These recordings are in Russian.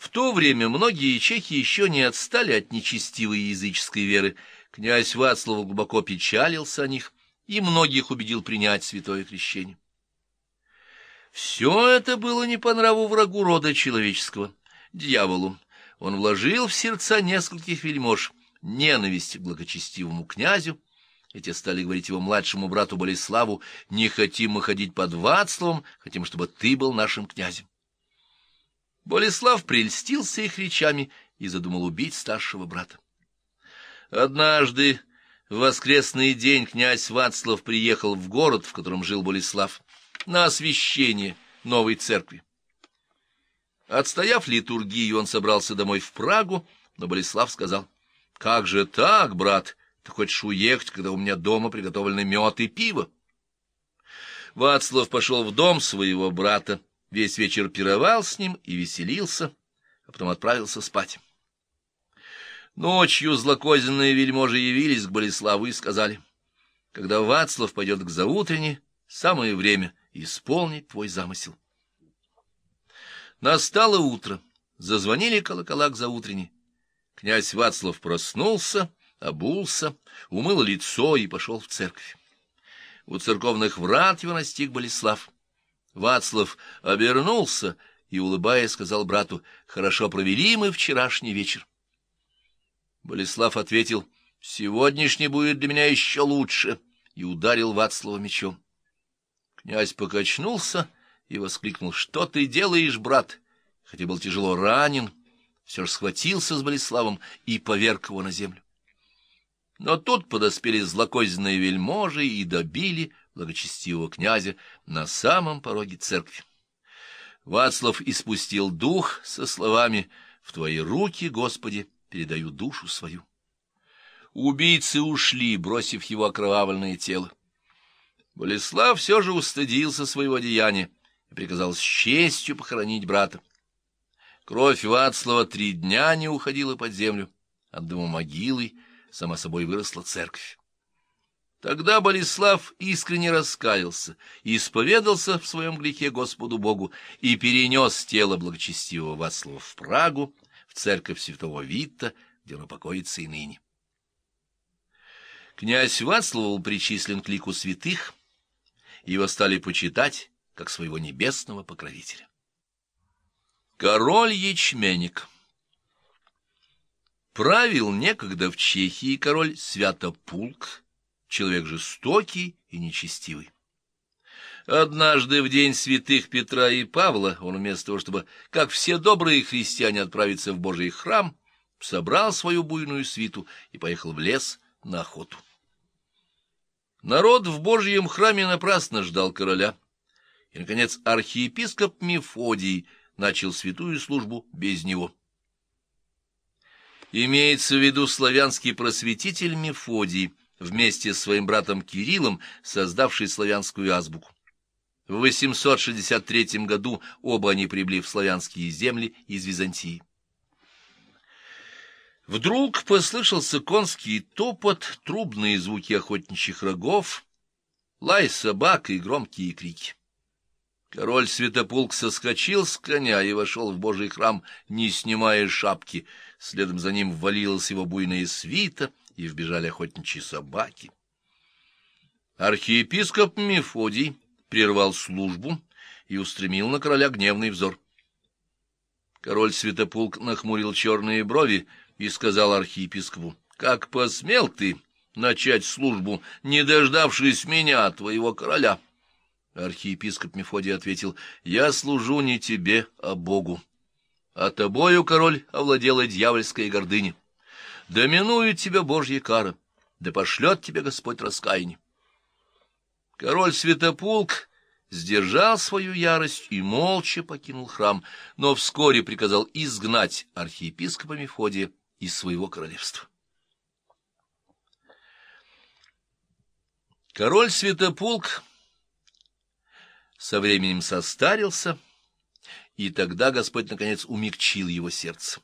В то время многие чехи еще не отстали от нечестивой языческой веры. Князь Вацлав глубоко печалился о них и многих убедил принять святое крещение. Все это было не по нраву врагу рода человеческого, дьяволу. Он вложил в сердца нескольких вельмож ненависть к благочестивому князю, эти стали говорить его младшему брату Болеславу, «Не хотим мы ходить под Вацлавом, хотим, чтобы ты был нашим князем». Болеслав прельстился их речами и задумал убить старшего брата. Однажды в воскресный день князь Вацлав приехал в город, в котором жил Болеслав, на освящение новой церкви. Отстояв литургию, он собрался домой в Прагу, но Болеслав сказал, «Как же так, брат? Ты хочешь уехать, когда у меня дома приготовлены мед и пиво?» Вацлав пошел в дом своего брата, весь вечер пировал с ним и веселился, а потом отправился спать. Ночью злокозненные вельможи явились к Болеславу и сказали, «Когда Вацлав пойдет к заутрене, самое время исполнить твой замысел». Настало утро, зазвонили колокола к заутренне. Князь Вацлав проснулся, обулся, умыл лицо и пошел в церковь. У церковных врат его настиг Болеслав. Вацлав обернулся и, улыбаясь, сказал брату, «Хорошо провели мы вчерашний вечер». Болеслав ответил, «Сегодняшний будет для меня еще лучше», и ударил Вацлава мечом. Князь покачнулся и воскликнул, «Что ты делаешь, брат?» Хотя был тяжело ранен, все же схватился с Болеславом и поверг его на землю. Но тут подоспели злокозненные вельможи и добили благочестивого князя на самом пороге церкви. Вацлав испустил дух со словами «В твои руки, Господи, передаю душу свою». Убийцы ушли, бросив его окровавленное тело. Болеслав все же устыдился своего деяния и приказал с честью похоронить брата. Кровь Вацлава три дня не уходила под землю, от дома могилы сама собой выросла церковь. Тогда Болеслав искренне раскаялся исповедался в своем грехе Господу Богу и перенес тело благочестивого Вацлава в Прагу, в церковь святого Витта, где он покоится и ныне. Князь Вацлав был причислен к лику святых, его стали почитать как своего небесного покровителя. Король Ячменник Правил некогда в Чехии король Святопулк, человек жестокий и нечестивый. Однажды в день святых Петра и Павла он вместо того, чтобы, как все добрые христиане, отправиться в Божий храм, собрал свою буйную свиту и поехал в лес на охоту. Народ в Божьем храме напрасно ждал короля, и, наконец, архиепископ Мефодий начал святую службу без него. Имеется в виду славянский просветитель Мефодий, вместе с своим братом Кириллом, создавший славянскую азбуку. В 863 году оба они прибыли в славянские земли из Византии. Вдруг послышался конский топот, трубные звуки охотничьих рогов, лай собак и громкие крики. Король Святополк соскочил с коня и вошел в Божий храм, не снимая шапки. Следом за ним ввалилась его буйная свита, и вбежали охотничьи собаки. Архиепископ Мефодий прервал службу и устремил на короля гневный взор. Король Святополк нахмурил черные брови и сказал архиепископу, «Как посмел ты начать службу, не дождавшись меня, твоего короля?» Архиепископ Мефодий ответил, «Я служу не тебе, а Богу. А тобою, король, овладела дьявольская гордыня. Доминует тебя Божья кара, да пошлет тебе Господь раскаяние». Король Святополк сдержал свою ярость и молча покинул храм, но вскоре приказал изгнать архиепископа Мефодия из своего королевства. Король Святополк со временем состарился, и тогда Господь, наконец, умягчил его сердце.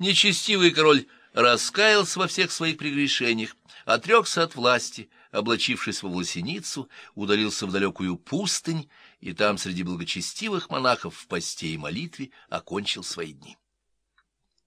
Нечестивый король раскаялся во всех своих прегрешениях, отрекся от власти, облачившись во власеницу, удалился в далекую пустынь и там среди благочестивых монахов в посте и молитве окончил свои дни.